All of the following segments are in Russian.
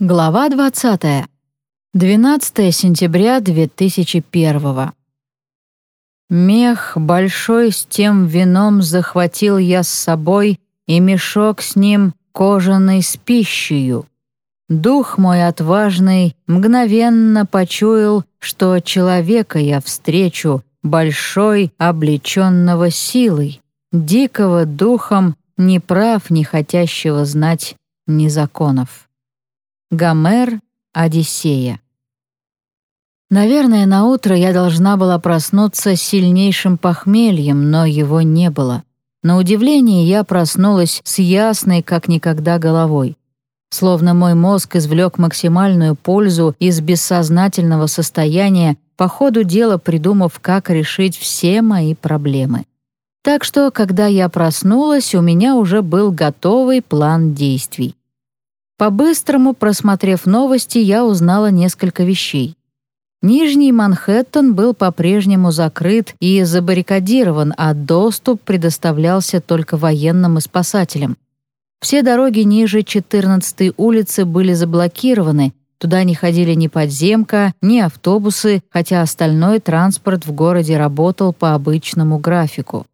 Глава 20. 12 сентября 2001. Мех большой с тем вином захватил я с собой, и мешок с ним кожаный с пищею. Дух мой отважный мгновенно почуял, что человека я встречу, большой, облеченного силой, дикого духом, ни прав, не хотящего знать ни законов. Гомер, Одиссея. Наверное, на утро я должна была проснуться сильнейшим похмельем, но его не было. На удивление я проснулась с ясной, как никогда, головой. Словно мой мозг извлек максимальную пользу из бессознательного состояния, по ходу дела придумав, как решить все мои проблемы. Так что, когда я проснулась, у меня уже был готовый план действий. По-быстрому просмотрев новости, я узнала несколько вещей. Нижний Манхэттен был по-прежнему закрыт и забаррикадирован, а доступ предоставлялся только военным и спасателям. Все дороги ниже 14-й улицы были заблокированы, туда не ходили ни подземка, ни автобусы, хотя остальной транспорт в городе работал по обычному графику.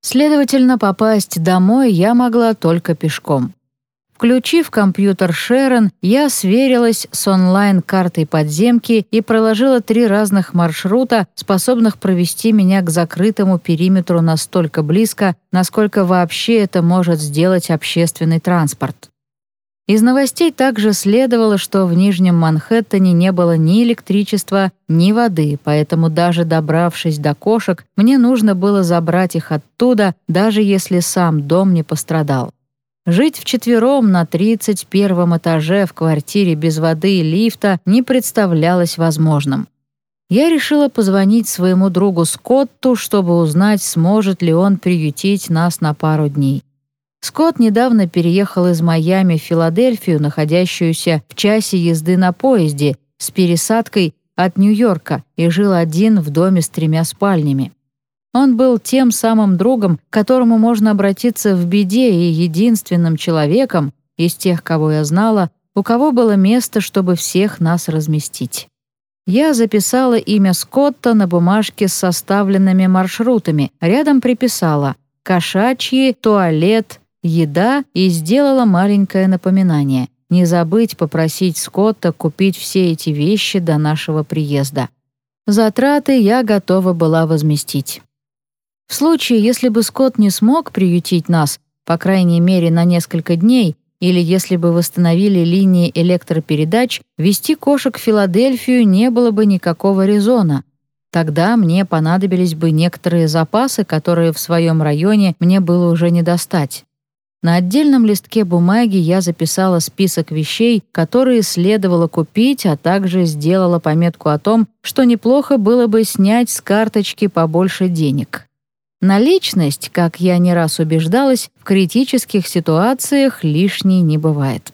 Следовательно, попасть домой я могла только пешком. Включив компьютер Шерон, я сверилась с онлайн-картой подземки и проложила три разных маршрута, способных провести меня к закрытому периметру настолько близко, насколько вообще это может сделать общественный транспорт. Из новостей также следовало, что в Нижнем Манхэттене не было ни электричества, ни воды, поэтому даже добравшись до кошек, мне нужно было забрать их оттуда, даже если сам дом не пострадал. Жить вчетвером на 31 этаже в квартире без воды и лифта не представлялось возможным. Я решила позвонить своему другу Скотту, чтобы узнать, сможет ли он приютить нас на пару дней. Скотт недавно переехал из Майами в Филадельфию, находящуюся в часе езды на поезде, с пересадкой от Нью-Йорка, и жил один в доме с тремя спальнями. Он был тем самым другом, к которому можно обратиться в беде и единственным человеком из тех, кого я знала, у кого было место, чтобы всех нас разместить. Я записала имя Скотта на бумажке с составленными маршрутами, рядом приписала «кошачьи», «туалет», «еда» и сделала маленькое напоминание — не забыть попросить Скотта купить все эти вещи до нашего приезда. Затраты я готова была возместить. В случае, если бы Скотт не смог приютить нас, по крайней мере на несколько дней, или если бы восстановили линии электропередач, вести кошек в Филадельфию не было бы никакого резона. Тогда мне понадобились бы некоторые запасы, которые в своем районе мне было уже не достать. На отдельном листке бумаги я записала список вещей, которые следовало купить, а также сделала пометку о том, что неплохо было бы снять с карточки побольше денег. Наличность, как я не раз убеждалась, в критических ситуациях лишней не бывает.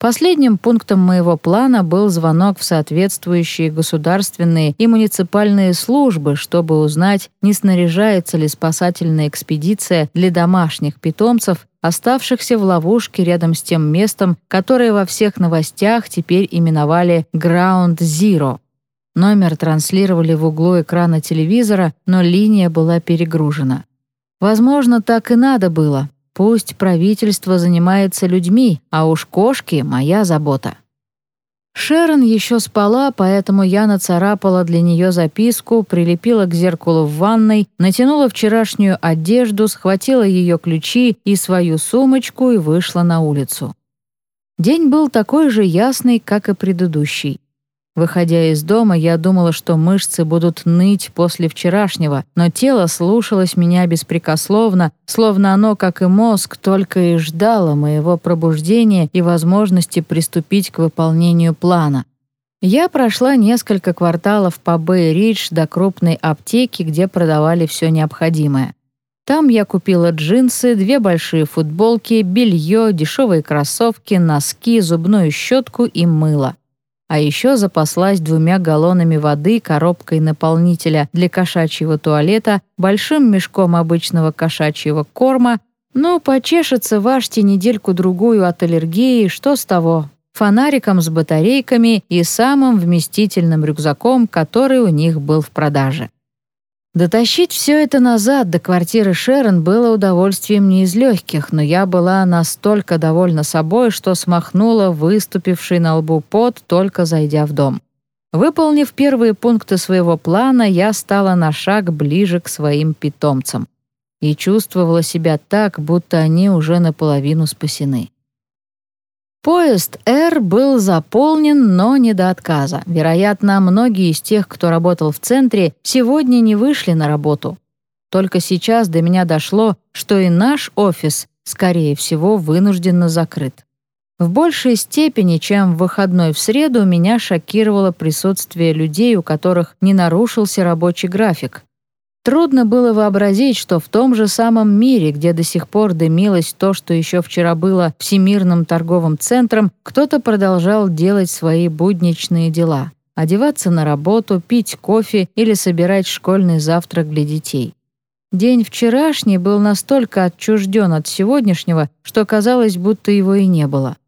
Последним пунктом моего плана был звонок в соответствующие государственные и муниципальные службы, чтобы узнать, не снаряжается ли спасательная экспедиция для домашних питомцев, оставшихся в ловушке рядом с тем местом, которое во всех новостях теперь именовали «Ground Zero». Номер транслировали в углу экрана телевизора, но линия была перегружена. Возможно, так и надо было. Пусть правительство занимается людьми, а уж кошки — моя забота. Шерон еще спала, поэтому я нацарапала для нее записку, прилепила к зеркалу в ванной, натянула вчерашнюю одежду, схватила ее ключи и свою сумочку и вышла на улицу. День был такой же ясный, как и предыдущий. Выходя из дома, я думала, что мышцы будут ныть после вчерашнего, но тело слушалось меня беспрекословно, словно оно, как и мозг, только и ждало моего пробуждения и возможности приступить к выполнению плана. Я прошла несколько кварталов по Бэй-Ридж до крупной аптеки, где продавали все необходимое. Там я купила джинсы, две большие футболки, белье, дешевые кроссовки, носки, зубную щетку и мыло а еще запаслась двумя галлонами воды, коробкой наполнителя для кошачьего туалета, большим мешком обычного кошачьего корма. Ну, почешется вашти недельку-другую от аллергии, что с того? фонариком с батарейками и самым вместительным рюкзаком, который у них был в продаже. Дотащить все это назад до квартиры Шерон было удовольствием не из легких, но я была настолько довольна собой, что смахнула выступивший на лбу пот, только зайдя в дом. Выполнив первые пункты своего плана, я стала на шаг ближе к своим питомцам и чувствовала себя так, будто они уже наполовину спасены. Поезд «Р» был заполнен, но не до отказа. Вероятно, многие из тех, кто работал в центре, сегодня не вышли на работу. Только сейчас до меня дошло, что и наш офис, скорее всего, вынужденно закрыт. В большей степени, чем в выходной в среду, меня шокировало присутствие людей, у которых не нарушился рабочий график. Трудно было вообразить, что в том же самом мире, где до сих пор дымилось то, что еще вчера было Всемирным торговым центром, кто-то продолжал делать свои будничные дела — одеваться на работу, пить кофе или собирать школьный завтрак для детей. День вчерашний был настолько отчужден от сегодняшнего, что казалось, будто его и не было.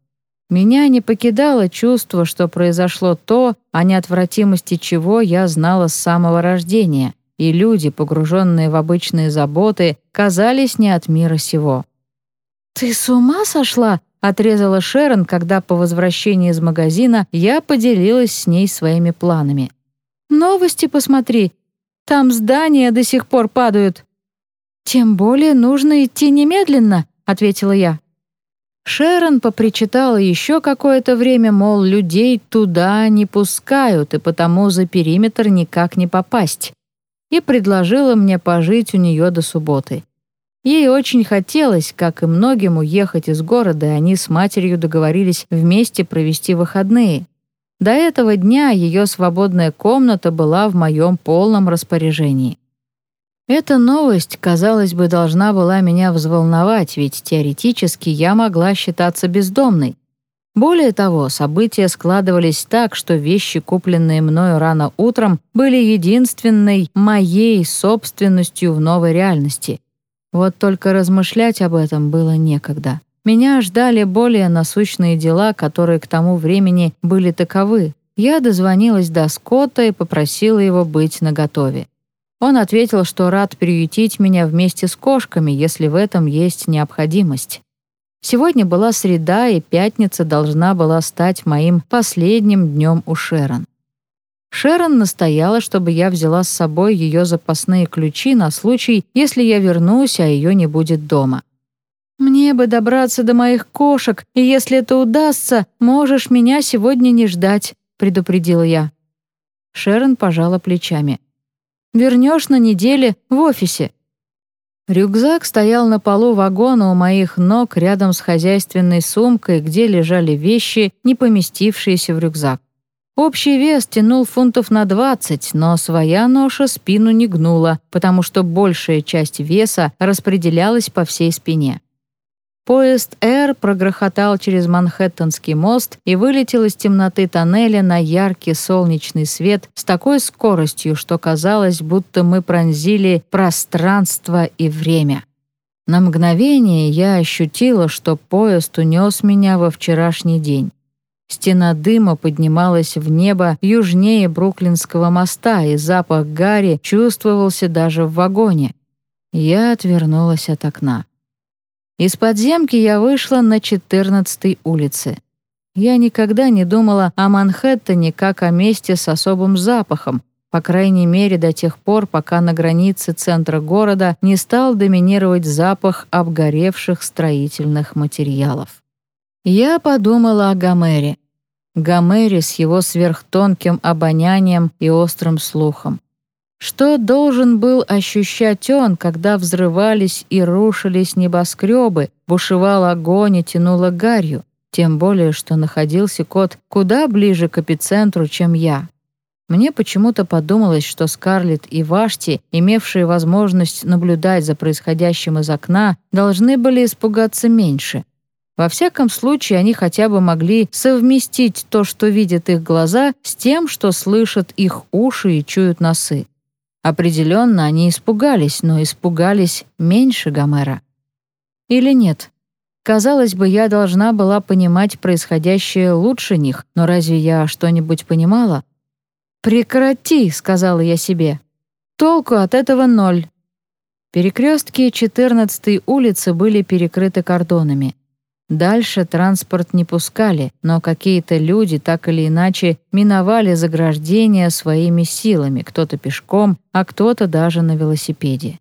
Меня не покидало чувство, что произошло то, о неотвратимости чего я знала с самого рождения и люди, погруженные в обычные заботы, казались не от мира сего. «Ты с ума сошла?» — отрезала Шерон, когда по возвращении из магазина я поделилась с ней своими планами. «Новости посмотри. Там здания до сих пор падают». «Тем более нужно идти немедленно», — ответила я. Шерон попричитала еще какое-то время, мол, людей туда не пускают, и потому за периметр никак не попасть и предложила мне пожить у нее до субботы. Ей очень хотелось, как и многим, уехать из города, и они с матерью договорились вместе провести выходные. До этого дня ее свободная комната была в моем полном распоряжении. Эта новость, казалось бы, должна была меня взволновать, ведь теоретически я могла считаться бездомной. Более того, события складывались так, что вещи, купленные мною рано утром, были единственной моей собственностью в новой реальности. Вот только размышлять об этом было некогда. Меня ждали более насущные дела, которые к тому времени были таковы. Я дозвонилась до Скотта и попросила его быть наготове. Он ответил, что рад приютить меня вместе с кошками, если в этом есть необходимость. Сегодня была среда, и пятница должна была стать моим последним днем у Шерон. Шерон настояла, чтобы я взяла с собой ее запасные ключи на случай, если я вернусь, а ее не будет дома. «Мне бы добраться до моих кошек, и если это удастся, можешь меня сегодня не ждать», — предупредила я. Шерон пожала плечами. «Вернешь на неделе в офисе. Рюкзак стоял на полу вагона у моих ног рядом с хозяйственной сумкой, где лежали вещи, не поместившиеся в рюкзак. Общий вес тянул фунтов на 20, но своя ноша спину не гнула, потому что большая часть веса распределялась по всей спине. Поезд «Р» прогрохотал через Манхэттенский мост и вылетел из темноты тоннеля на яркий солнечный свет с такой скоростью, что казалось, будто мы пронзили пространство и время. На мгновение я ощутила, что поезд унес меня во вчерашний день. Стена дыма поднималась в небо южнее Бруклинского моста, и запах гари чувствовался даже в вагоне. Я отвернулась от окна. Из подземки я вышла на 14-й улице. Я никогда не думала о Манхэттене как о месте с особым запахом, по крайней мере до тех пор, пока на границе центра города не стал доминировать запах обгоревших строительных материалов. Я подумала о Гомере. Гомере с его сверхтонким обонянием и острым слухом. Что должен был ощущать он, когда взрывались и рушились небоскребы, бушевал огонь и тянуло гарью, тем более, что находился кот куда ближе к эпицентру, чем я. Мне почему-то подумалось, что Скарлетт и Вашти, имевшие возможность наблюдать за происходящим из окна, должны были испугаться меньше. Во всяком случае, они хотя бы могли совместить то, что видят их глаза, с тем, что слышат их уши и чуют носы. Определенно, они испугались, но испугались меньше Гомера. Или нет? Казалось бы, я должна была понимать происходящее лучше них, но разве я что-нибудь понимала? «Прекрати», — сказала я себе. «Толку от этого ноль». Перекрестки 14-й улицы были перекрыты кордонами. Дальше транспорт не пускали, но какие-то люди так или иначе миновали заграждения своими силами, кто-то пешком, а кто-то даже на велосипеде.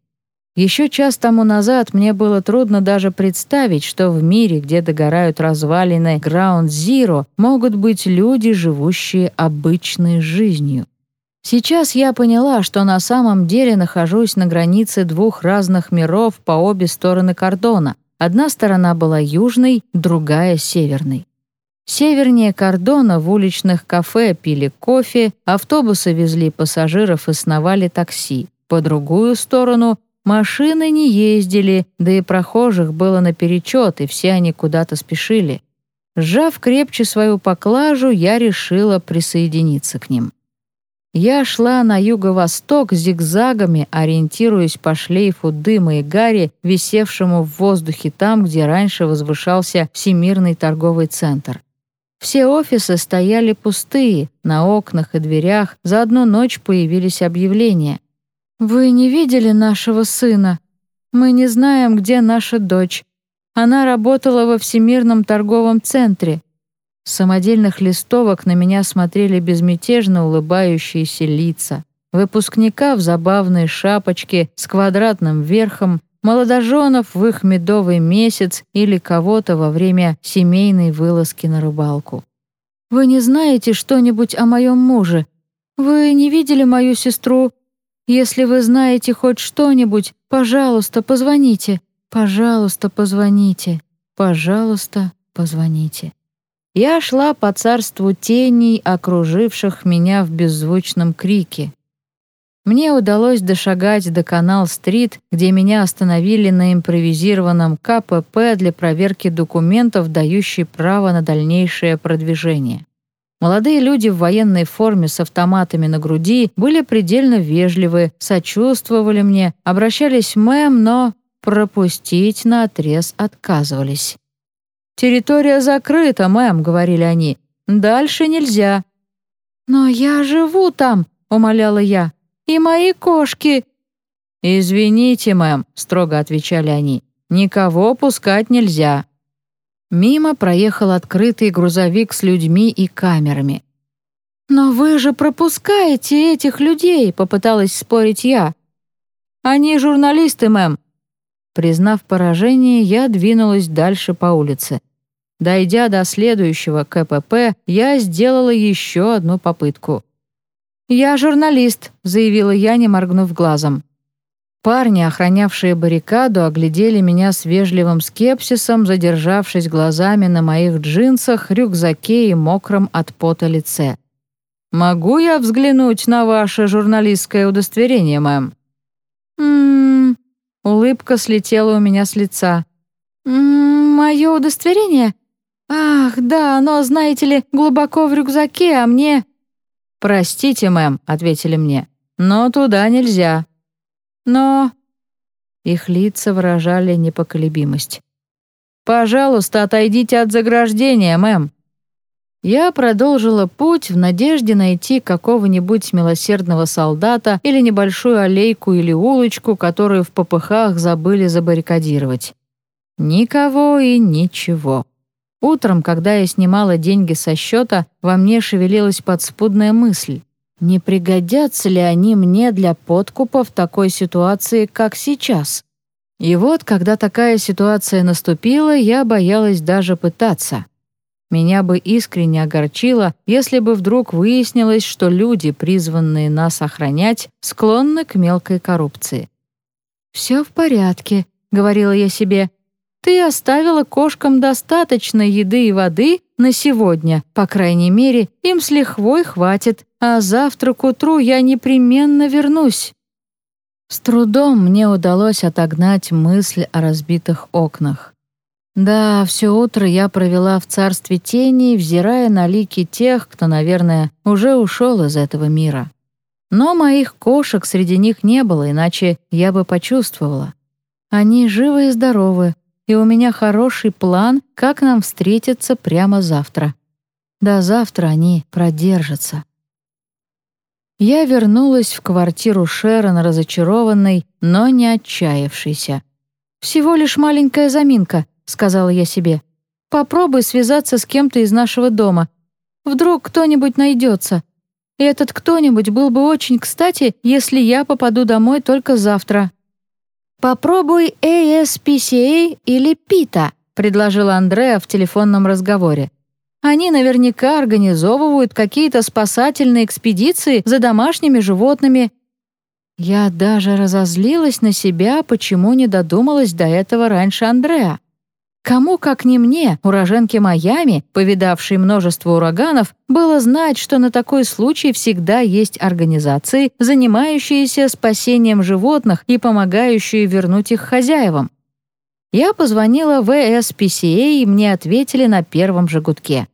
Еще час тому назад мне было трудно даже представить, что в мире, где догорают развалины Ground Zero, могут быть люди, живущие обычной жизнью. Сейчас я поняла, что на самом деле нахожусь на границе двух разных миров по обе стороны кордона — Одна сторона была южной, другая — северной. Севернее кордона в уличных кафе пили кофе, автобусы везли пассажиров и сновали такси. По другую сторону машины не ездили, да и прохожих было наперечет, и все они куда-то спешили. Сжав крепче свою поклажу, я решила присоединиться к ним. Я шла на юго-восток зигзагами, ориентируясь по шлейфу дыма и гари, висевшему в воздухе там, где раньше возвышался Всемирный торговый центр. Все офисы стояли пустые, на окнах и дверях за одну ночь появились объявления. «Вы не видели нашего сына? Мы не знаем, где наша дочь. Она работала во Всемирном торговом центре. Самодельных листовок на меня смотрели безмятежно улыбающиеся лица. Выпускника в забавной шапочке с квадратным верхом, молодоженов в их медовый месяц или кого-то во время семейной вылазки на рыбалку. «Вы не знаете что-нибудь о моем муже? Вы не видели мою сестру? Если вы знаете хоть что-нибудь, пожалуйста, позвоните. Пожалуйста, позвоните. Пожалуйста, позвоните». Я шла по царству теней, окруживших меня в беззвучном крике. Мне удалось дошагать до Канал-стрит, где меня остановили на импровизированном КПП для проверки документов, дающей право на дальнейшее продвижение. Молодые люди в военной форме с автоматами на груди были предельно вежливы, сочувствовали мне, обращались мэм, но пропустить на отрез отказывались. «Территория закрыта, мэм», — говорили они. «Дальше нельзя». «Но я живу там», — умоляла я. «И мои кошки». «Извините, мэм», — строго отвечали они. «Никого пускать нельзя». Мимо проехал открытый грузовик с людьми и камерами. «Но вы же пропускаете этих людей», — попыталась спорить я. «Они журналисты, мэм». Признав поражение, я двинулась дальше по улице. Дойдя до следующего КПП, я сделала еще одну попытку. «Я журналист», — заявила я, не моргнув глазом. Парни, охранявшие баррикаду, оглядели меня с вежливым скепсисом, задержавшись глазами на моих джинсах, рюкзаке и мокром от пота лице. «Могу я взглянуть на ваше журналистское удостоверение, мэм?» «М-м-м...» Улыбка слетела у меня с лица. «М-м, «Мое удостоверение? «Ах, да, но, знаете ли, глубоко в рюкзаке, а мне...» «Простите, мэм», — ответили мне, — «но туда нельзя». «Но...» Их лица выражали непоколебимость. «Пожалуйста, отойдите от заграждения, мэм». Я продолжила путь в надежде найти какого-нибудь милосердного солдата или небольшую аллейку или улочку, которую в попыхах забыли забаррикадировать. Никого и ничего. Утром, когда я снимала деньги со счета, во мне шевелилась подспудная мысль. Не пригодятся ли они мне для подкупа в такой ситуации, как сейчас? И вот, когда такая ситуация наступила, я боялась даже пытаться. Меня бы искренне огорчило, если бы вдруг выяснилось, что люди, призванные нас охранять, склонны к мелкой коррупции. «Все в порядке», — говорила я себе, ты оставила кошкам достаточно еды и воды на сегодня, по крайней мере, им с лихвой хватит, а завтра к утру я непременно вернусь». С трудом мне удалось отогнать мысль о разбитых окнах. Да, все утро я провела в царстве теней, взирая на лики тех, кто, наверное, уже ушел из этого мира. Но моих кошек среди них не было, иначе я бы почувствовала. Они живы и здоровы, и у меня хороший план, как нам встретиться прямо завтра. До завтра они продержатся. Я вернулась в квартиру Шерон разочарованной, но не отчаявшейся. «Всего лишь маленькая заминка», — сказала я себе. «Попробуй связаться с кем-то из нашего дома. Вдруг кто-нибудь найдется. И этот кто-нибудь был бы очень кстати, если я попаду домой только завтра». «Попробуй ASPCA или ПИТА», — предложила Андреа в телефонном разговоре. Они наверняка организовывают какие-то спасательные экспедиции за домашними животными. Я даже разозлилась на себя, почему не додумалась до этого раньше Андреа. Кому, как не мне, уроженке Майами, повидавшей множество ураганов, было знать, что на такой случай всегда есть организации, занимающиеся спасением животных и помогающие вернуть их хозяевам. Я позвонила в СПСА, и мне ответили на первом же гудке.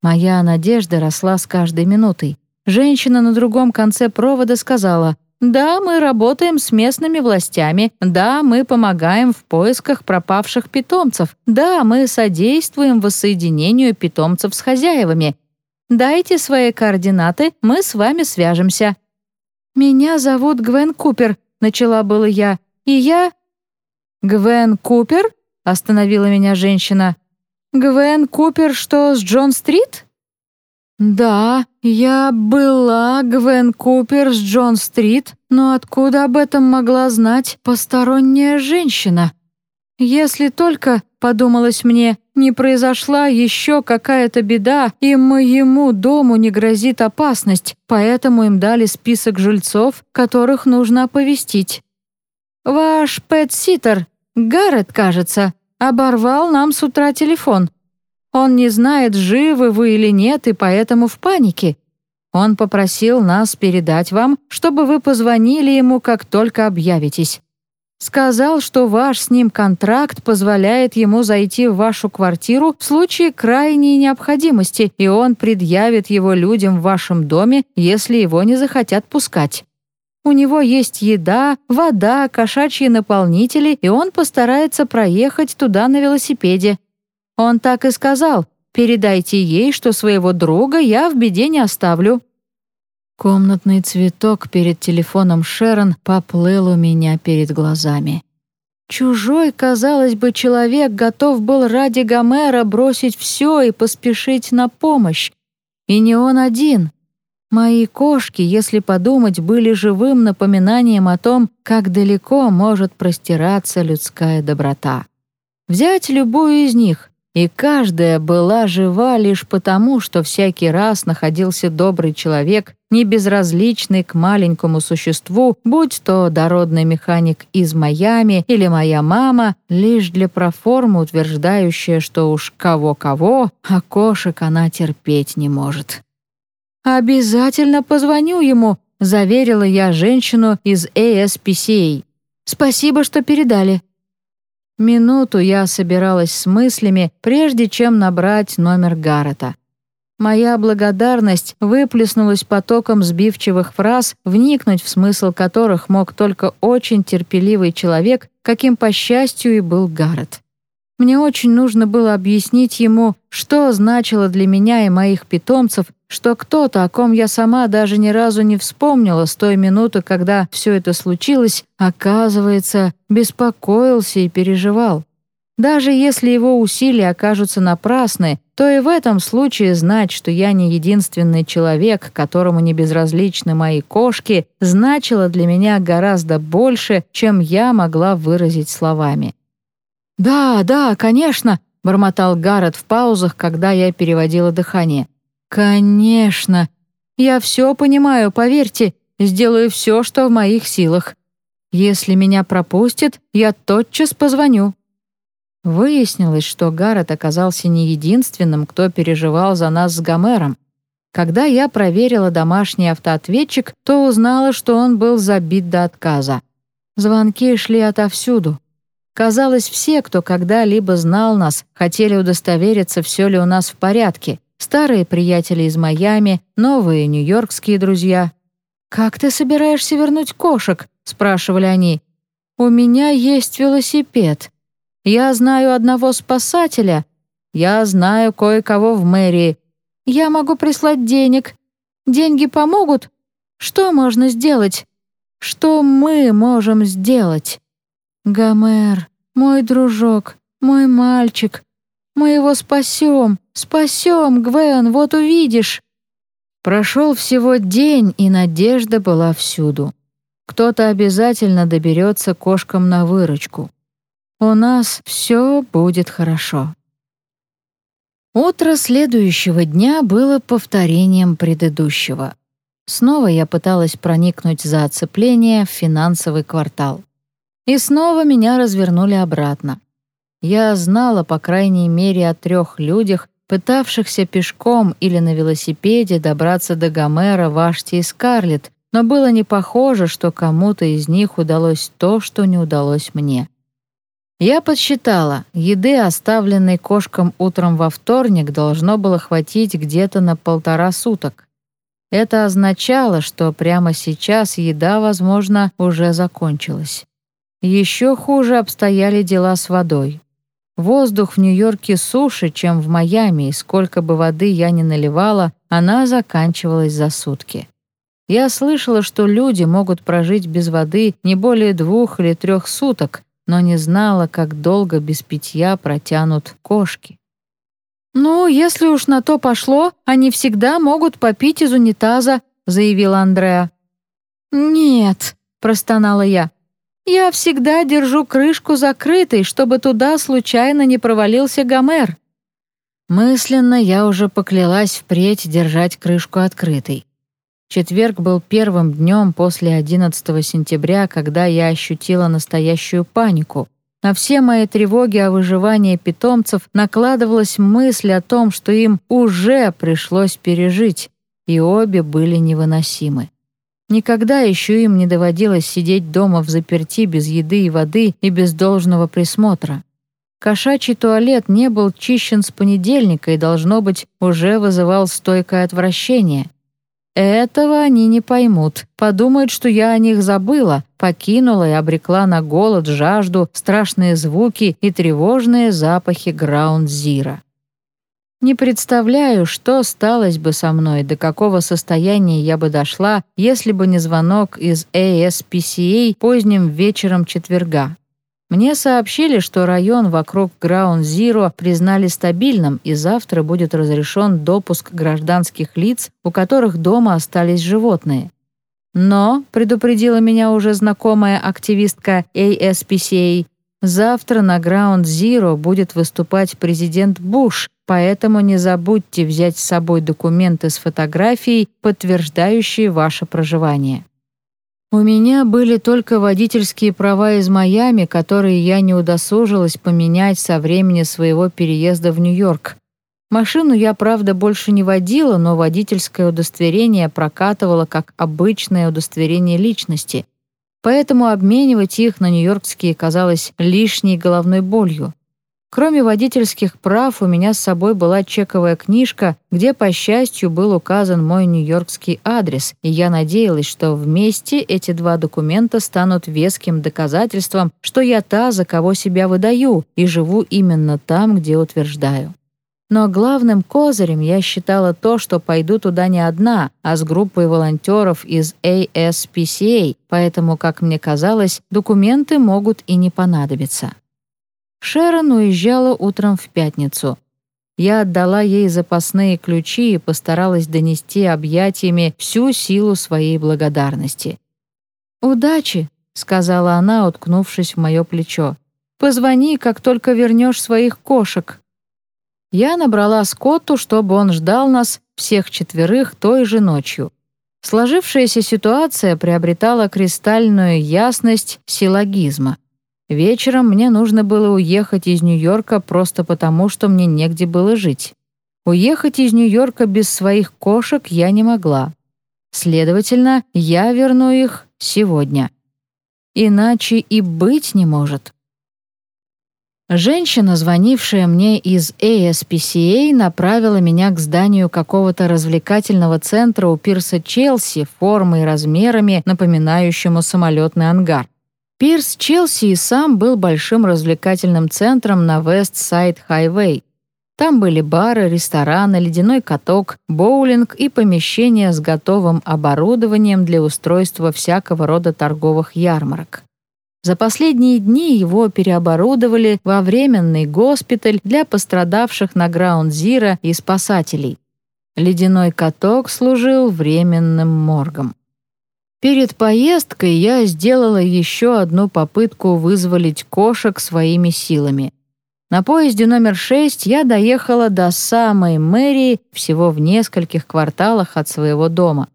Моя надежда росла с каждой минутой. Женщина на другом конце провода сказала, «Да, мы работаем с местными властями. Да, мы помогаем в поисках пропавших питомцев. Да, мы содействуем воссоединению питомцев с хозяевами. Дайте свои координаты, мы с вами свяжемся». «Меня зовут Гвен Купер», — начала было я, «и я...» «Гвен Купер?» — остановила меня женщина. «Гвен Купер что, с Джон-стрит?» «Да, я была Гвен Купер с Джон-стрит, но откуда об этом могла знать посторонняя женщина? Если только, подумалось мне, не произошла еще какая-то беда, и моему дому не грозит опасность, поэтому им дали список жильцов, которых нужно оповестить. «Ваш пэт-ситер, Гаррет, кажется, оборвал нам с утра телефон. Он не знает, живы вы или нет, и поэтому в панике. Он попросил нас передать вам, чтобы вы позвонили ему, как только объявитесь. Сказал, что ваш с ним контракт позволяет ему зайти в вашу квартиру в случае крайней необходимости, и он предъявит его людям в вашем доме, если его не захотят пускать. У него есть еда, вода, кошачьи наполнители, и он постарается проехать туда на велосипеде. Он так и сказал, передайте ей, что своего друга я в беде не оставлю». Комнатный цветок перед телефоном Шерон поплыл у меня перед глазами. Чужой, казалось бы, человек готов был ради Гомера бросить все и поспешить на помощь. И не он один. Мои кошки, если подумать, были живым напоминанием о том, как далеко может простираться людская доброта. Взять любую из них, и каждая была жива лишь потому, что всякий раз находился добрый человек, не безразличный к маленькому существу, будь то дородный механик из Майами или моя мама, лишь для проформы утверждающая, что уж кого-кого, а кошек она терпеть не может. «Обязательно позвоню ему», — заверила я женщину из ASPCA. «Спасибо, что передали». Минуту я собиралась с мыслями, прежде чем набрать номер Гаррета. Моя благодарность выплеснулась потоком сбивчивых фраз, вникнуть в смысл которых мог только очень терпеливый человек, каким, по счастью, и был Гаррет. Мне очень нужно было объяснить ему, что значило для меня и моих питомцев, что кто-то, о ком я сама даже ни разу не вспомнила с той минуты, когда все это случилось, оказывается, беспокоился и переживал. Даже если его усилия окажутся напрасны, то и в этом случае знать, что я не единственный человек, которому не безразличны мои кошки, значило для меня гораздо больше, чем я могла выразить словами. «Да, да, конечно», — бормотал Гаррет в паузах, когда я переводила дыхание. «Конечно. Я все понимаю, поверьте, сделаю все, что в моих силах. Если меня пропустят, я тотчас позвоню». Выяснилось, что Гаррет оказался не единственным, кто переживал за нас с Гомером. Когда я проверила домашний автоответчик, то узнала, что он был забит до отказа. Звонки шли отовсюду. Казалось, все, кто когда-либо знал нас, хотели удостовериться, все ли у нас в порядке. Старые приятели из Майами, новые нью-йоркские друзья. «Как ты собираешься вернуть кошек?» — спрашивали они. «У меня есть велосипед». Я знаю одного спасателя. Я знаю кое-кого в мэрии. Я могу прислать денег. Деньги помогут? Что можно сделать? Что мы можем сделать? Гомер, мой дружок, мой мальчик. Мы его спасем, спасем, Гвен, вот увидишь. Прошел всего день, и надежда была всюду. Кто-то обязательно доберется кошкам на выручку. У нас все будет хорошо. Утро следующего дня было повторением предыдущего. Снова я пыталась проникнуть за оцепление в финансовый квартал. И снова меня развернули обратно. Я знала, по крайней мере, о трех людях, пытавшихся пешком или на велосипеде добраться до Гомера, Вашти и Скарлетт, но было не похоже, что кому-то из них удалось то, что не удалось мне. Я подсчитала, еды, оставленной кошкам утром во вторник, должно было хватить где-то на полтора суток. Это означало, что прямо сейчас еда, возможно, уже закончилась. Еще хуже обстояли дела с водой. Воздух в Нью-Йорке суше, чем в Майами, и сколько бы воды я ни наливала, она заканчивалась за сутки. Я слышала, что люди могут прожить без воды не более двух или трех суток, но не знала, как долго без питья протянут кошки. «Ну, если уж на то пошло, они всегда могут попить из унитаза», заявила Андреа. «Нет», — простонала я, я всегда держу крышку закрытой, чтобы туда случайно не провалился Гомер. Мысленно я уже поклялась впредь держать крышку открытой. Четверг был первым днем после 11 сентября, когда я ощутила настоящую панику. На все мои тревоги о выживании питомцев накладывалась мысль о том, что им уже пришлось пережить, и обе были невыносимы. Никогда еще им не доводилось сидеть дома в заперти без еды и воды и без должного присмотра. Кошачий туалет не был чищен с понедельника и, должно быть, уже вызывал стойкое отвращение. Этого они не поймут, подумают, что я о них забыла, покинула и обрекла на голод, жажду, страшные звуки и тревожные запахи граунд-зира. Не представляю, что сталось бы со мной, до какого состояния я бы дошла, если бы не звонок из ASPCA поздним вечером четверга. Мне сообщили, что район вокруг Ground Zero признали стабильным, и завтра будет разрешен допуск гражданских лиц, у которых дома остались животные. Но, предупредила меня уже знакомая активистка ASPCA, завтра на Ground Zero будет выступать президент Буш, Поэтому не забудьте взять с собой документы с фотографией, подтверждающие ваше проживание. У меня были только водительские права из Майами, которые я не удосужилась поменять со времени своего переезда в Нью-Йорк. Машину я, правда, больше не водила, но водительское удостоверение прокатывала как обычное удостоверение личности. Поэтому обменивать их на нью-йоркские казалось лишней головной болью. Кроме водительских прав, у меня с собой была чековая книжка, где, по счастью, был указан мой нью-йоркский адрес, и я надеялась, что вместе эти два документа станут веским доказательством, что я та, за кого себя выдаю, и живу именно там, где утверждаю. Но главным козырем я считала то, что пойду туда не одна, а с группой волонтеров из ASPCA, поэтому, как мне казалось, документы могут и не понадобиться. Шерон уезжала утром в пятницу. Я отдала ей запасные ключи и постаралась донести объятиями всю силу своей благодарности. «Удачи», — сказала она, уткнувшись в мое плечо. «Позвони, как только вернешь своих кошек». Я набрала Скотту, чтобы он ждал нас всех четверых той же ночью. Сложившаяся ситуация приобретала кристальную ясность силлогизма. Вечером мне нужно было уехать из Нью-Йорка просто потому, что мне негде было жить. Уехать из Нью-Йорка без своих кошек я не могла. Следовательно, я верну их сегодня. Иначе и быть не может. Женщина, звонившая мне из ASPCA, направила меня к зданию какого-то развлекательного центра у пирса Челси, формой и размерами, напоминающему самолетный ангар. Пирс Челси и сам был большим развлекательным центром на Вест-Сайд Хайвей. Там были бары, рестораны, ледяной каток, боулинг и помещения с готовым оборудованием для устройства всякого рода торговых ярмарок. За последние дни его переоборудовали во временный госпиталь для пострадавших на Граунд-Зиро и спасателей. Ледяной каток служил временным моргом. Перед поездкой я сделала еще одну попытку вызволить кошек своими силами. На поезде номер 6 я доехала до самой мэрии всего в нескольких кварталах от своего дома.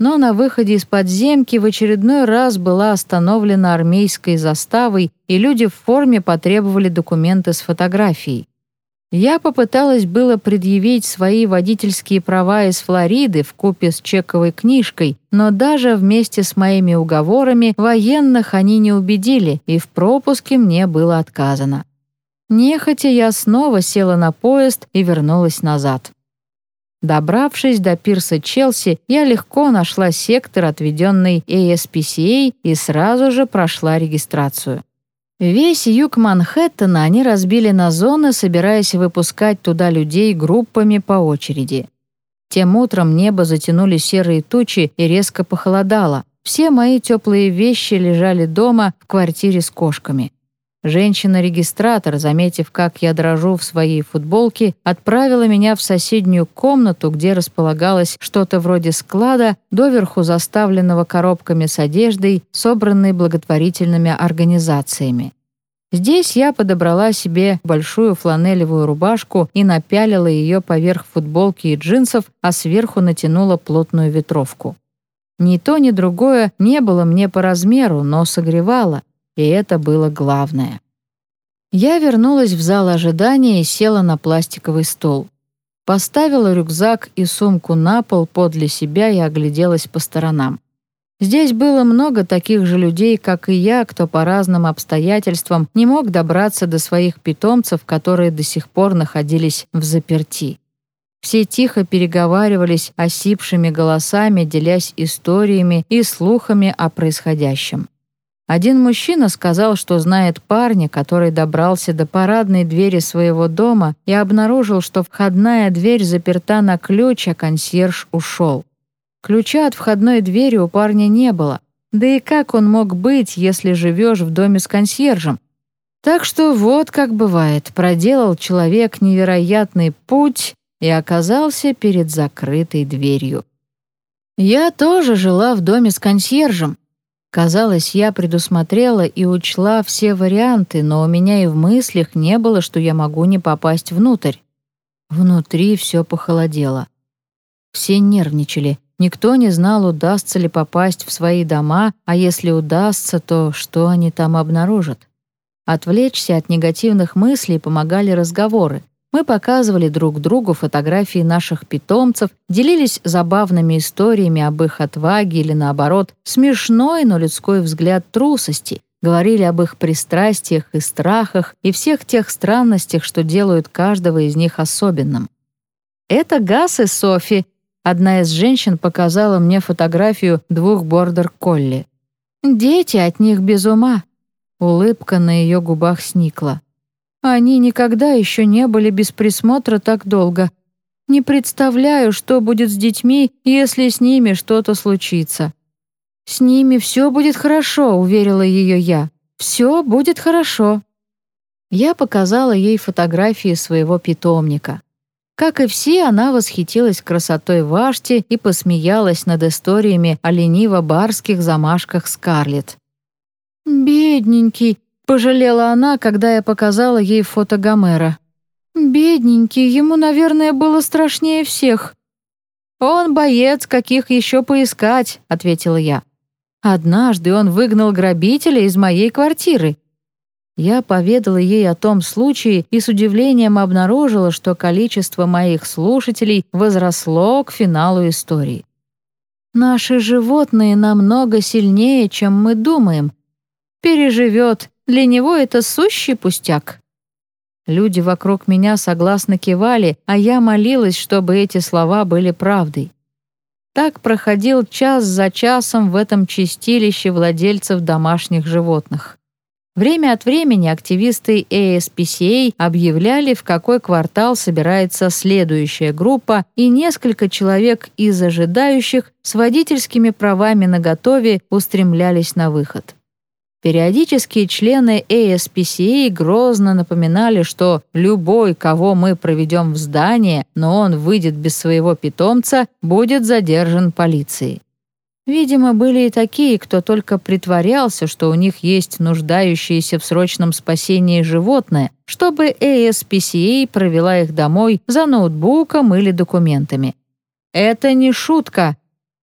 Но на выходе из подземки в очередной раз была остановлена армейской заставой, и люди в форме потребовали документы с фотографией. Я попыталась было предъявить свои водительские права из Флориды в купе с чековой книжкой, но даже вместе с моими уговорами военных они не убедили, и в пропуске мне было отказано. Нехотя я снова села на поезд и вернулась назад. Добравшись до пирса Челси, я легко нашла сектор, отведенный ASPCA, и сразу же прошла регистрацию. Весь юг Манхэттена они разбили на зоны, собираясь выпускать туда людей группами по очереди. Тем утром небо затянули серые тучи и резко похолодало. Все мои теплые вещи лежали дома в квартире с кошками. Женщина-регистратор, заметив, как я дрожу в своей футболке, отправила меня в соседнюю комнату, где располагалось что-то вроде склада, доверху заставленного коробками с одеждой, собранной благотворительными организациями. Здесь я подобрала себе большую фланелевую рубашку и напялила ее поверх футболки и джинсов, а сверху натянула плотную ветровку. Ни то, ни другое не было мне по размеру, но согревало, и это было главное. Я вернулась в зал ожидания и села на пластиковый стол. Поставила рюкзак и сумку на пол подле себя и огляделась по сторонам. Здесь было много таких же людей, как и я, кто по разным обстоятельствам не мог добраться до своих питомцев, которые до сих пор находились в заперти. Все тихо переговаривались осипшими голосами, делясь историями и слухами о происходящем. Один мужчина сказал, что знает парня, который добрался до парадной двери своего дома и обнаружил, что входная дверь заперта на ключ, а консьерж ушел. Ключа от входной двери у парня не было. Да и как он мог быть, если живешь в доме с консьержем? Так что вот как бывает, проделал человек невероятный путь и оказался перед закрытой дверью. Я тоже жила в доме с консьержем, Казалось, я предусмотрела и учла все варианты, но у меня и в мыслях не было, что я могу не попасть внутрь. Внутри все похолодело. Все нервничали. Никто не знал, удастся ли попасть в свои дома, а если удастся, то что они там обнаружат. Отвлечься от негативных мыслей помогали разговоры. Мы показывали друг другу фотографии наших питомцев, делились забавными историями об их отваге или, наоборот, смешной, но людской взгляд трусости, говорили об их пристрастиях и страхах и всех тех странностях, что делают каждого из них особенным. «Это Гас и Софи», — одна из женщин показала мне фотографию двух бордер-колли. «Дети от них без ума». Улыбка на ее губах сникла. Они никогда еще не были без присмотра так долго. Не представляю, что будет с детьми, если с ними что-то случится. «С ними все будет хорошо», — уверила ее я. «Все будет хорошо». Я показала ей фотографии своего питомника. Как и все, она восхитилась красотой Вашти и посмеялась над историями о лениво-барских замашках Скарлетт. «Бедненький, Пожалела она, когда я показала ей фото Гомера. «Бедненький, ему, наверное, было страшнее всех». «Он боец, каких еще поискать», — ответила я. «Однажды он выгнал грабителя из моей квартиры». Я поведала ей о том случае и с удивлением обнаружила, что количество моих слушателей возросло к финалу истории. «Наши животные намного сильнее, чем мы думаем. Переживет, для него это сущий пустяк. Люди вокруг меня согласно кивали, а я молилась, чтобы эти слова были правдой. Так проходил час за часом в этом чистилище владельцев домашних животных. Время от времени активисты ASPCA объявляли, в какой квартал собирается следующая группа, и несколько человек из ожидающих с водительскими правами наготове устремлялись на выход. Периодически члены ASPCA грозно напоминали, что любой, кого мы проведем в здание, но он выйдет без своего питомца, будет задержан полицией. Видимо, были и такие, кто только притворялся, что у них есть нуждающееся в срочном спасении животное, чтобы ASPCA провела их домой за ноутбуком или документами. Это не шутка.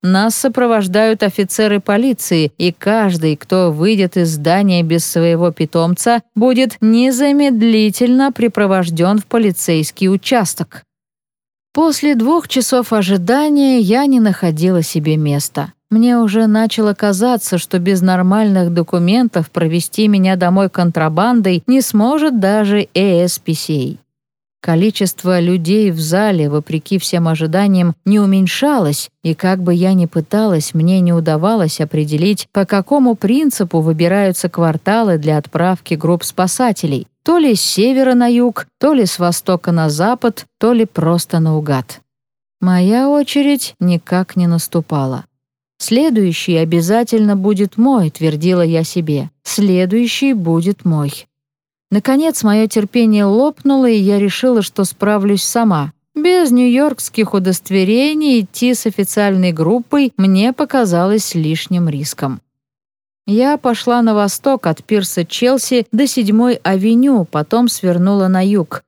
Нас сопровождают офицеры полиции, и каждый, кто выйдет из здания без своего питомца, будет незамедлительно припровожден в полицейский участок. После двух часов ожидания я не находила себе места. Мне уже начало казаться, что без нормальных документов провести меня домой контрабандой не сможет даже ASPCA. Количество людей в зале, вопреки всем ожиданиям, не уменьшалось, и как бы я ни пыталась, мне не удавалось определить, по какому принципу выбираются кварталы для отправки групп спасателей. То ли с севера на юг, то ли с востока на запад, то ли просто наугад. Моя очередь никак не наступала. «Следующий обязательно будет мой», — твердила я себе. «Следующий будет мой». Наконец, мое терпение лопнуло, и я решила, что справлюсь сама. Без нью-йоркских удостоверений идти с официальной группой мне показалось лишним риском. Я пошла на восток от пирса Челси до 7-й авеню, потом свернула на юг.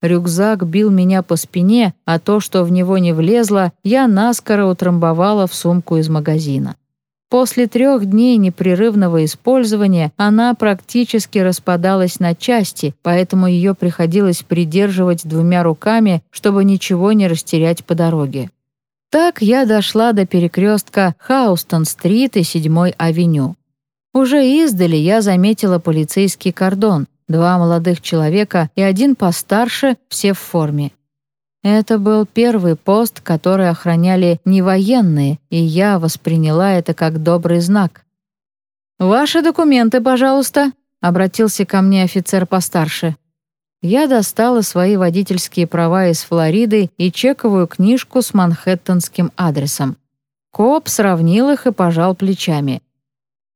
Рюкзак бил меня по спине, а то, что в него не влезло, я наскоро утрамбовала в сумку из магазина. После трех дней непрерывного использования она практически распадалась на части, поэтому ее приходилось придерживать двумя руками, чтобы ничего не растерять по дороге. Так я дошла до перекрестка Хаустон-стрит и 7-й авеню. Уже издали я заметила полицейский кордон, два молодых человека и один постарше, все в форме. Это был первый пост, который охраняли не военные, и я восприняла это как добрый знак. «Ваши документы, пожалуйста», — обратился ко мне офицер постарше. Я достала свои водительские права из Флориды и чековую книжку с манхэттенским адресом. Коп сравнил их и пожал плечами.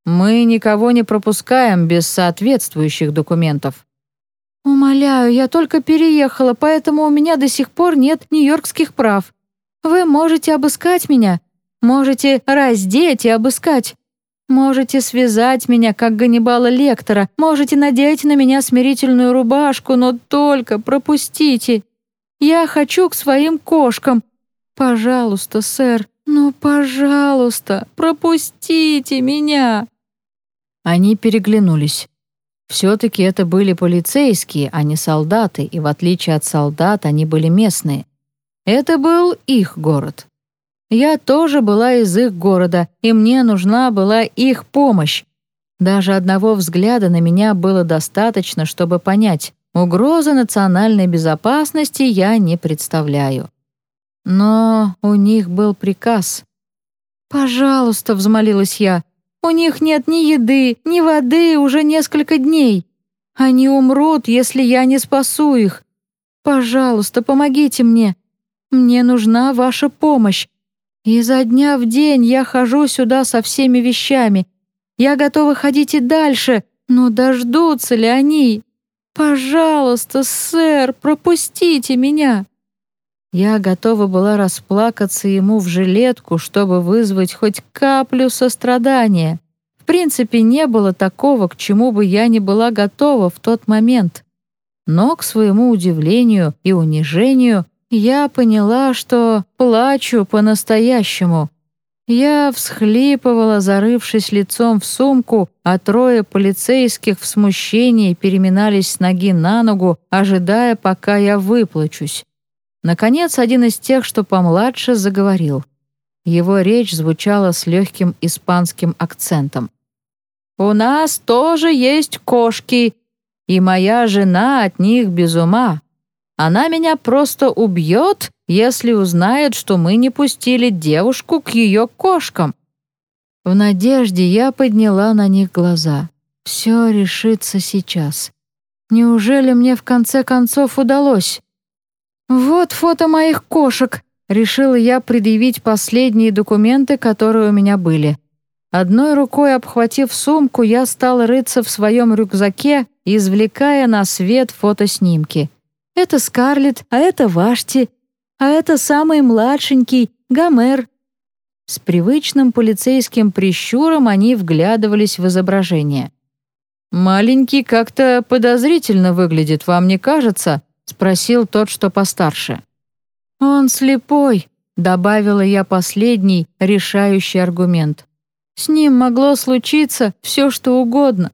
Мы никого не пропускаем без соответствующих документов». «Умоляю, я только переехала, поэтому у меня до сих пор нет нью-йоркских прав. Вы можете обыскать меня, можете раздеть и обыскать. Можете связать меня, как Ганнибала Лектора, можете надеть на меня смирительную рубашку, но только пропустите. Я хочу к своим кошкам. Пожалуйста, сэр, ну, пожалуйста, пропустите меня!» Они переглянулись. Все-таки это были полицейские, а не солдаты, и в отличие от солдат они были местные. Это был их город. Я тоже была из их города, и мне нужна была их помощь. Даже одного взгляда на меня было достаточно, чтобы понять, угрозы национальной безопасности я не представляю. Но у них был приказ. «Пожалуйста», — взмолилась я, у них нет ни еды, ни воды уже несколько дней. Они умрут, если я не спасу их. Пожалуйста, помогите мне. Мне нужна ваша помощь. Изо дня в день я хожу сюда со всеми вещами. Я готова ходить и дальше, но дождутся ли они? Пожалуйста, сэр, пропустите меня. Я готова была расплакаться ему в жилетку, чтобы вызвать хоть каплю сострадания. В принципе, не было такого, к чему бы я не была готова в тот момент. Но, к своему удивлению и унижению, я поняла, что плачу по-настоящему. Я всхлипывала, зарывшись лицом в сумку, а трое полицейских в смущении переминались с ноги на ногу, ожидая, пока я выплачусь. Наконец, один из тех, что помладше, заговорил. Его речь звучала с легким испанским акцентом. «У нас тоже есть кошки, и моя жена от них без ума. Она меня просто убьет, если узнает, что мы не пустили девушку к ее кошкам». В надежде я подняла на них глаза. Все решится сейчас. Неужели мне в конце концов удалось? «Вот фото моих кошек», — решила я предъявить последние документы, которые у меня были. Одной рукой обхватив сумку, я стала рыться в своем рюкзаке, извлекая на свет фотоснимки. Это Скарлетт, а это Вашти, а это самый младшенький, Гомер. С привычным полицейским прищуром они вглядывались в изображение. «Маленький как-то подозрительно выглядит, вам не кажется?» — спросил тот, что постарше. «Он слепой», — добавила я последний, решающий аргумент. «С ним могло случиться все, что угодно.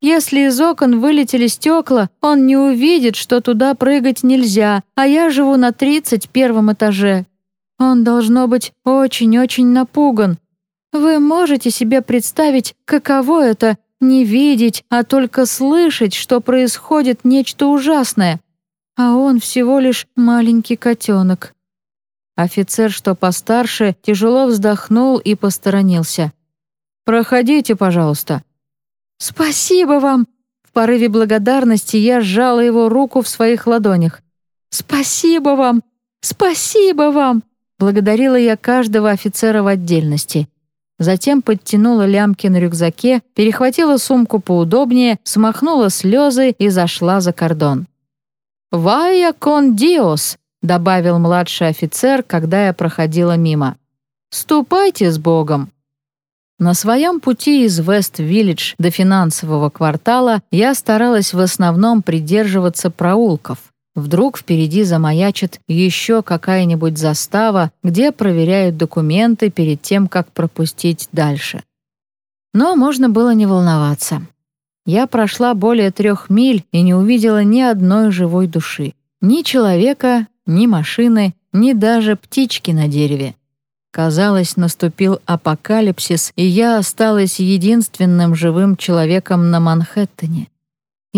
Если из окон вылетели стекла, он не увидит, что туда прыгать нельзя, а я живу на тридцать первом этаже. Он, должно быть, очень-очень напуган. Вы можете себе представить, каково это — не видеть, а только слышать, что происходит нечто ужасное? А он всего лишь маленький котенок. Офицер, что постарше, тяжело вздохнул и посторонился. «Проходите, пожалуйста». «Спасибо вам!» В порыве благодарности я сжала его руку в своих ладонях. «Спасибо вам! Спасибо вам!» Благодарила я каждого офицера в отдельности. Затем подтянула лямки на рюкзаке, перехватила сумку поудобнее, смахнула слезы и зашла за кордон. «Вая кон диос», — добавил младший офицер, когда я проходила мимо. «Ступайте с Богом». На своем пути из Вест-Виллидж до финансового квартала я старалась в основном придерживаться проулков. Вдруг впереди замаячит еще какая-нибудь застава, где проверяют документы перед тем, как пропустить дальше. Но можно было не волноваться. Я прошла более трех миль и не увидела ни одной живой души. Ни человека, ни машины, ни даже птички на дереве. Казалось, наступил апокалипсис, и я осталась единственным живым человеком на Манхэттене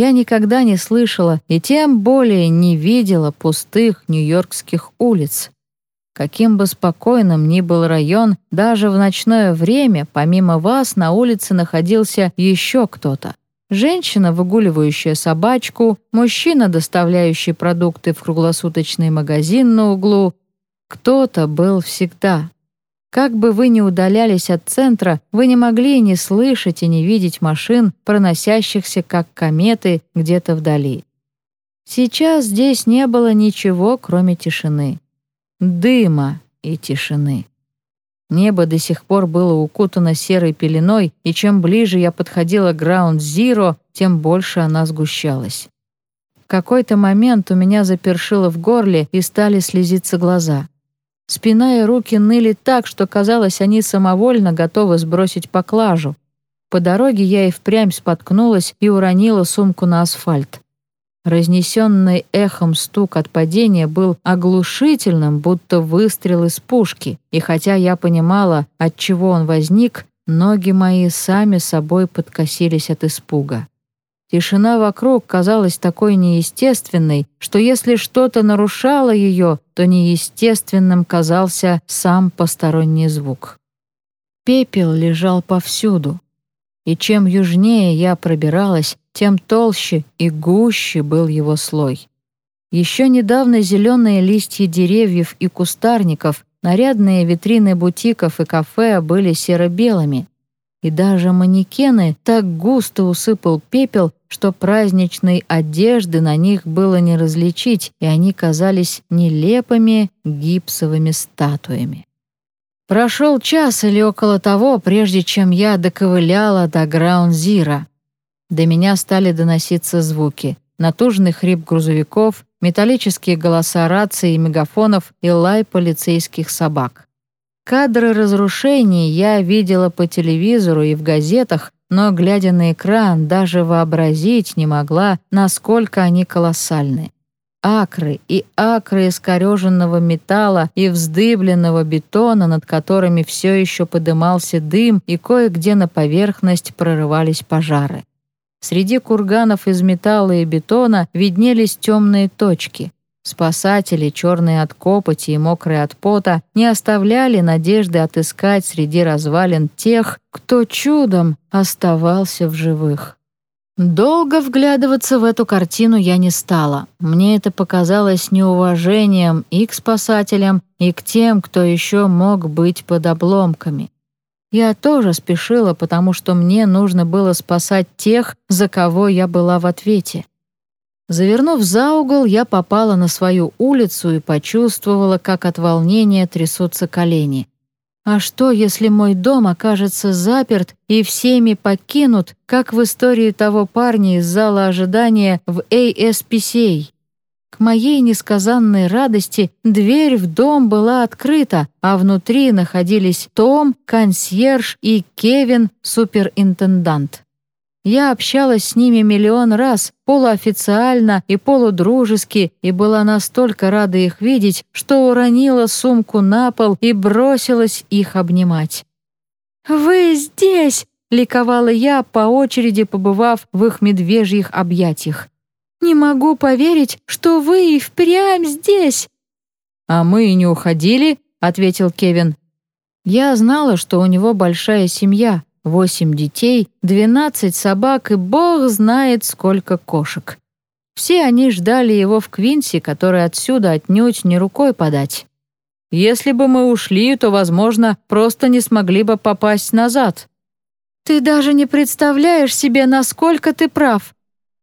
я никогда не слышала и тем более не видела пустых нью-йоркских улиц. Каким бы спокойным ни был район, даже в ночное время, помимо вас, на улице находился еще кто-то. Женщина, выгуливающая собачку, мужчина, доставляющий продукты в круглосуточный магазин на углу. Кто-то был всегда. Как бы вы ни удалялись от центра, вы не могли не слышать и не видеть машин, проносящихся как кометы где-то вдали. Сейчас здесь не было ничего, кроме тишины. Дыма и тишины. Небо до сих пор было укутано серой пеленой, и чем ближе я подходила к Граунд-Зиро, тем больше она сгущалась. В какой-то момент у меня запершило в горле и стали слезиться глаза. Спина и руки ныли так, что казалось, они самовольно готовы сбросить поклажу. По дороге я и впрямь споткнулась и уронила сумку на асфальт. Разнесенный эхом стук от падения был оглушительным, будто выстрел из пушки, и хотя я понимала, от чего он возник, ноги мои сами собой подкосились от испуга. Тишина вокруг казалась такой неестественной, что если что-то нарушало ее, то неестественным казался сам посторонний звук. Пепел лежал повсюду, и чем южнее я пробиралась, тем толще и гуще был его слой. Еще недавно зеленые листья деревьев и кустарников, нарядные витрины бутиков и кафе были серо-белыми, и даже манекены так густо усыпал пепел, что праздничной одежды на них было не различить, и они казались нелепыми гипсовыми статуями. Прошел час или около того, прежде чем я доковыляла до Граунд-Зира. До меня стали доноситься звуки. Натужный хрип грузовиков, металлические голоса раций и мегафонов и лай полицейских собак. Кадры разрушений я видела по телевизору и в газетах, но, глядя на экран, даже вообразить не могла, насколько они колоссальны. Акры и акры искореженного металла и вздыбленного бетона, над которыми все еще подымался дым, и кое-где на поверхность прорывались пожары. Среди курганов из металла и бетона виднелись темные точки — Спасатели, черные от копоти и мокрые от пота, не оставляли надежды отыскать среди развалин тех, кто чудом оставался в живых. Долго вглядываться в эту картину я не стала. Мне это показалось неуважением и к спасателям, и к тем, кто еще мог быть под обломками. Я тоже спешила, потому что мне нужно было спасать тех, за кого я была в ответе. Завернув за угол, я попала на свою улицу и почувствовала, как от волнения трясутся колени. А что, если мой дом окажется заперт и всеми покинут, как в истории того парня из зала ожидания в ASPCA? К моей несказанной радости дверь в дом была открыта, а внутри находились Том, консьерж и Кевин, суперинтендант. Я общалась с ними миллион раз, полуофициально и полудружески, и была настолько рада их видеть, что уронила сумку на пол и бросилась их обнимать. «Вы здесь!» — ликовала я, по очереди побывав в их медвежьих объятиях. «Не могу поверить, что вы и впрямь здесь!» «А мы и не уходили», — ответил Кевин. Я знала, что у него большая семья, Восемь детей, двенадцать собак и бог знает сколько кошек. Все они ждали его в Квинси, который отсюда отнюдь не рукой подать. Если бы мы ушли, то, возможно, просто не смогли бы попасть назад. Ты даже не представляешь себе, насколько ты прав.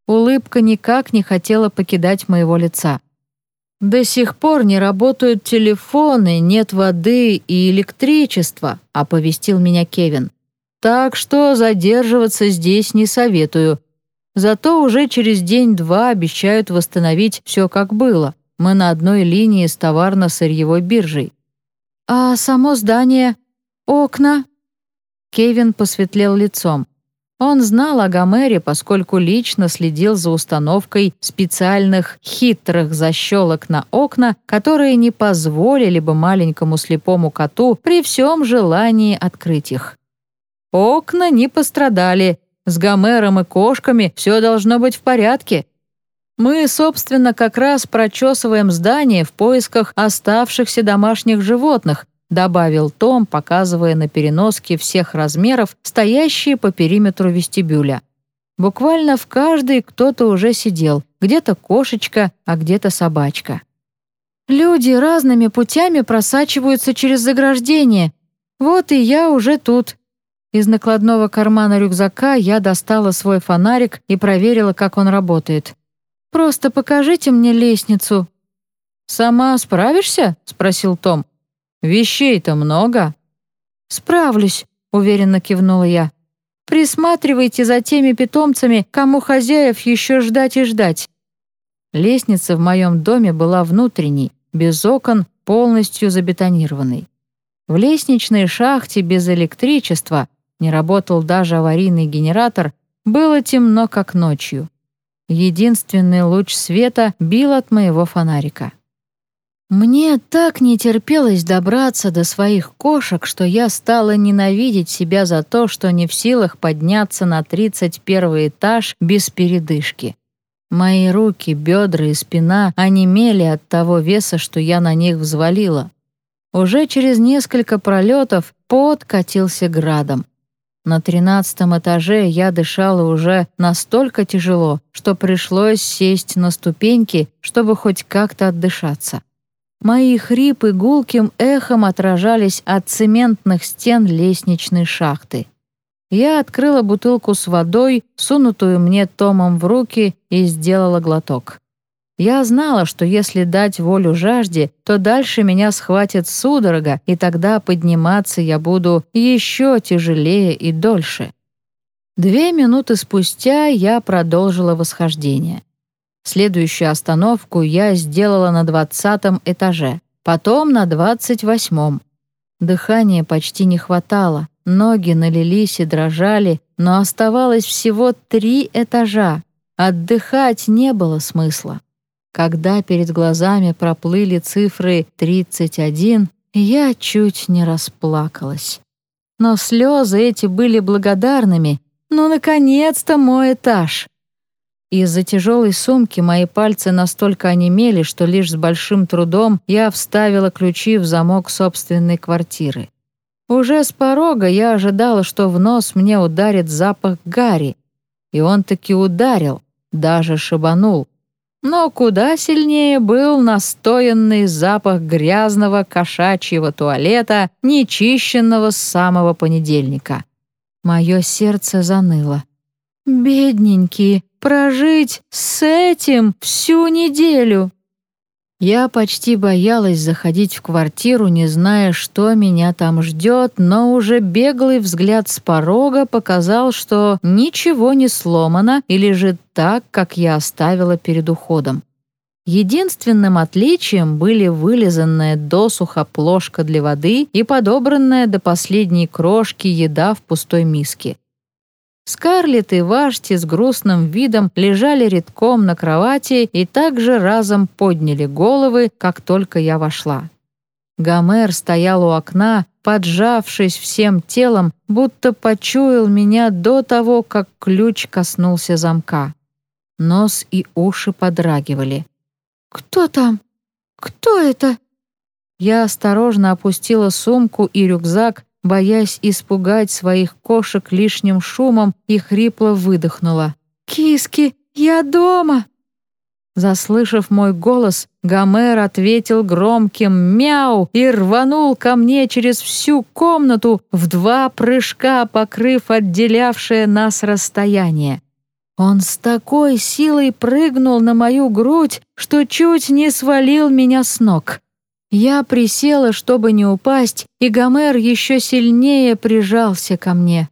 Улыбка никак не хотела покидать моего лица. До сих пор не работают телефоны, нет воды и электричества, оповестил меня Кевин. Так что задерживаться здесь не советую. Зато уже через день-два обещают восстановить все как было. Мы на одной линии с товарно-сырьевой биржей. А само здание? Окна? Кевин посветлел лицом. Он знал о Гомере, поскольку лично следил за установкой специальных хитрых защелок на окна, которые не позволили бы маленькому слепому коту при всем желании открыть их. Окна не пострадали. С Гомером и кошками все должно быть в порядке. Мы, собственно, как раз прочесываем здание в поисках оставшихся домашних животных, добавил Том, показывая на переноски всех размеров, стоящие по периметру вестибюля. Буквально в каждой кто-то уже сидел, где-то кошечка, а где-то собачка. Люди разными путями просачиваются через заграждение. Вот и я уже тут, из накладного кармана рюкзака я достала свой фонарик и проверила, как он работает. «Просто покажите мне лестницу». «Сама справишься?» — спросил Том. «Вещей-то много». «Справлюсь», — уверенно кивнула я. «Присматривайте за теми питомцами, кому хозяев еще ждать и ждать». Лестница в моем доме была внутренней, без окон, полностью забетонированной. В лестничной шахте без электричества не работал даже аварийный генератор, было темно, как ночью. Единственный луч света бил от моего фонарика. Мне так не терпелось добраться до своих кошек, что я стала ненавидеть себя за то, что не в силах подняться на 31 этаж без передышки. Мои руки, бедра и спина онемели от того веса, что я на них взвалила. Уже через несколько пролетов пот катился градом. На тринадцатом этаже я дышала уже настолько тяжело, что пришлось сесть на ступеньки, чтобы хоть как-то отдышаться. Мои хрипы гулким эхом отражались от цементных стен лестничной шахты. Я открыла бутылку с водой, сунутую мне Томом в руки, и сделала глоток. Я знала, что если дать волю жажде, то дальше меня схватит судорога, и тогда подниматься я буду еще тяжелее и дольше. Две минуты спустя я продолжила восхождение. Следующую остановку я сделала на двадцатом этаже, потом на двадцать восьмом. Дыхания почти не хватало, ноги налились и дрожали, но оставалось всего три этажа. Отдыхать не было смысла. Когда перед глазами проплыли цифры 31, я чуть не расплакалась. Но слезы эти были благодарными. Ну, наконец-то мой этаж. Из-за тяжелой сумки мои пальцы настолько онемели, что лишь с большим трудом я вставила ключи в замок собственной квартиры. Уже с порога я ожидала, что в нос мне ударит запах гари. И он таки ударил, даже шибанул. Но куда сильнее был настоянный запах грязного кошачьего туалета, нечищенного с самого понедельника. Мое сердце заныло. «Бедненькие, прожить с этим всю неделю!» Я почти боялась заходить в квартиру, не зная, что меня там ждет, но уже беглый взгляд с порога показал, что ничего не сломано и лежит так, как я оставила перед уходом. Единственным отличием были вылизанная досуха плошка для воды и подобранная до последней крошки еда в пустой миске. Скарлетт и Вашти с грустным видом лежали редком на кровати и также разом подняли головы, как только я вошла. Гомер стоял у окна, поджавшись всем телом, будто почуял меня до того, как ключ коснулся замка. Нос и уши подрагивали. «Кто там? Кто это?» Я осторожно опустила сумку и рюкзак, боясь испугать своих кошек лишним шумом, и хрипло выдохнула. «Киски, я дома!» Заслышав мой голос, Гомер ответил громким «мяу» и рванул ко мне через всю комнату, в два прыжка покрыв отделявшее нас расстояние. Он с такой силой прыгнул на мою грудь, что чуть не свалил меня с ног. Я присела, чтобы не упасть, и Гомер еще сильнее прижался ко мне.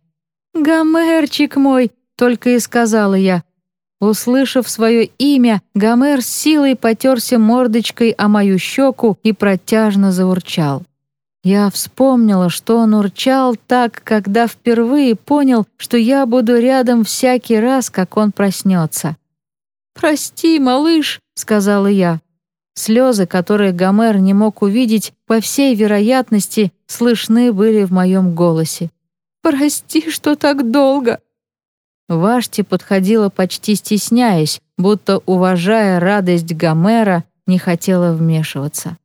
«Гомерчик мой!» — только и сказала я. Услышав свое имя, Гомер с силой потерся мордочкой о мою щеку и протяжно заурчал. Я вспомнила, что он урчал так, когда впервые понял, что я буду рядом всякий раз, как он проснется. «Прости, малыш», — сказала я. Слезы, которые Гомер не мог увидеть, по всей вероятности, слышны были в моем голосе. «Прости, что так долго!» Вашти подходила почти стесняясь, будто, уважая радость Гомера, не хотела вмешиваться.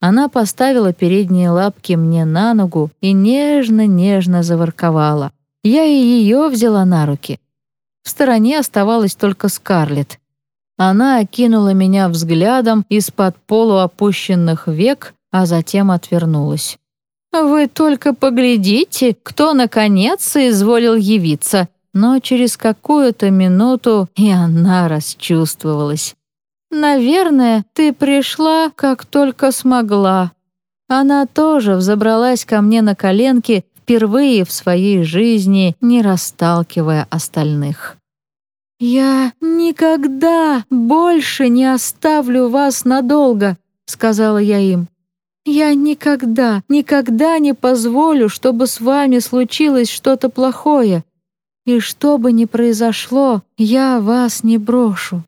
Она поставила передние лапки мне на ногу и нежно-нежно заворковала. Я и ее взяла на руки. В стороне оставалась только Скарлетт. Она окинула меня взглядом из-под полуопущенных век, а затем отвернулась. «Вы только поглядите, кто наконец соизволил явиться!» Но через какую-то минуту и она расчувствовалась. «Наверное, ты пришла, как только смогла». Она тоже взобралась ко мне на коленки, впервые в своей жизни не расталкивая остальных. «Я никогда больше не оставлю вас надолго», — сказала я им. «Я никогда, никогда не позволю, чтобы с вами случилось что-то плохое. И что бы ни произошло, я вас не брошу».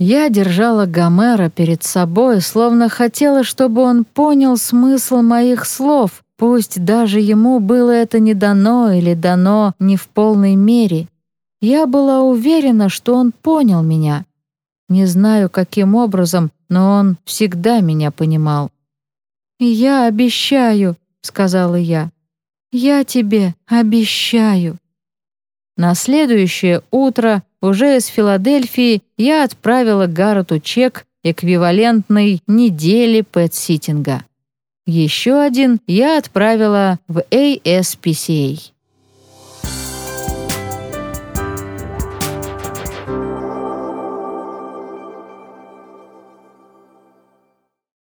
Я держала Гомера перед собой, словно хотела, чтобы он понял смысл моих слов, пусть даже ему было это не дано или дано не в полной мере. Я была уверена, что он понял меня. Не знаю, каким образом, но он всегда меня понимал. «Я обещаю», — сказала я. «Я тебе обещаю». На следующее утро, уже из Филадельфии, я отправила Гаррету чек, эквивалентный неделе пэт-ситинга. Еще один я отправила в ASPCA.